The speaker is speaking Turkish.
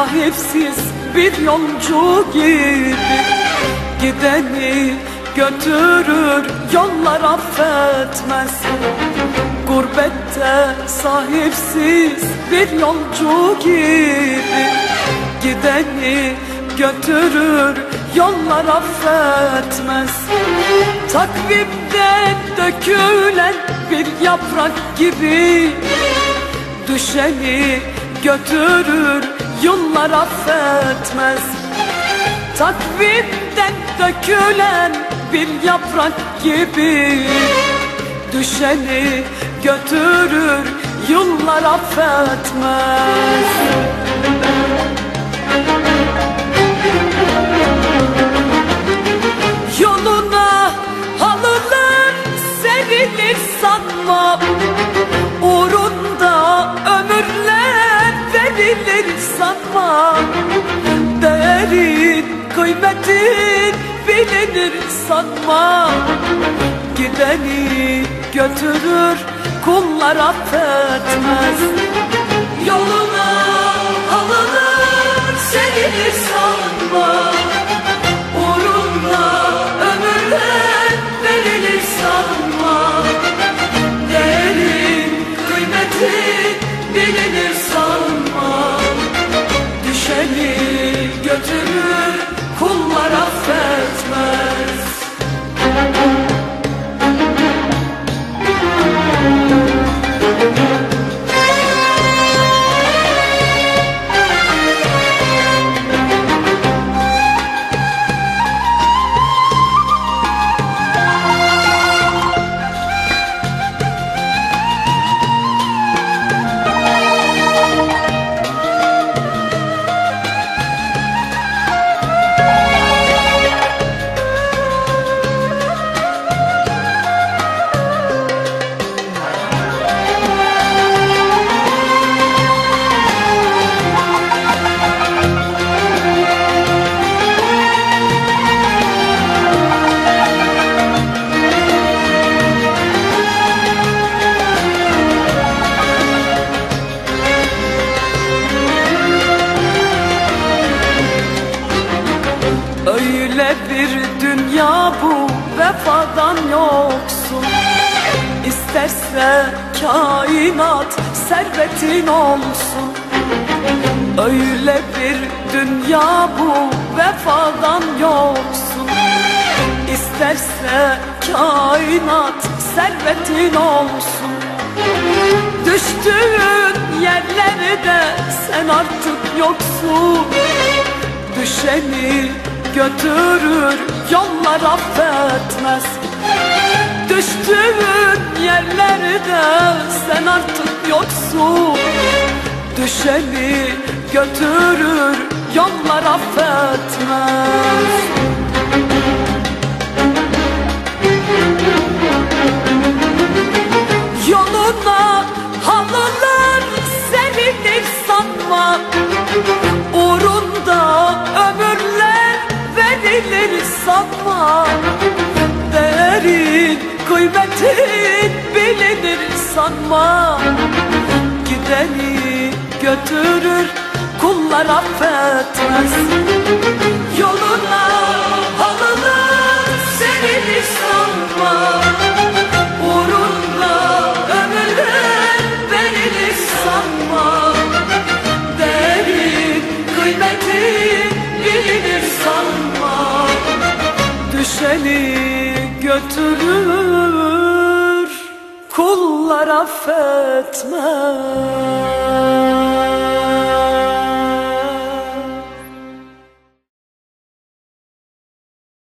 sahipsiz bir yolcu gibi Gideni götürür yollar affetmez. Gurbette sahipsiz bir yolcu gibi Gideni götürür yollar affetmez. Takvimden dökülen bir yaprak gibi Düşeni götürür yıllar affetmez. Takvimden dökülen bir yaprak gibi Düşeni götürür yıllar affetmez. Yoluna halılar serilir sanma Değerin kıymetin bilinir sanma. Gideni götürür kullar affetmez. Yoluna Öyle bir dünya bu vefadan yoksun. İsterse kainat servetin olsun. Öyle bir dünya bu vefadan yoksun. İsterse kainat servetin olsun. Düştüğün yerlerde sen artık yoksun. Düşeni götürür yollar affetmez. Düştüğün yerlerde sen artık yoksun. Düşeni götürür yollar affetmez sanma Değerin kıymetin bilinir sanma. Gideni götürür kullar affetmez. Yoluna Götürür kullar affetmez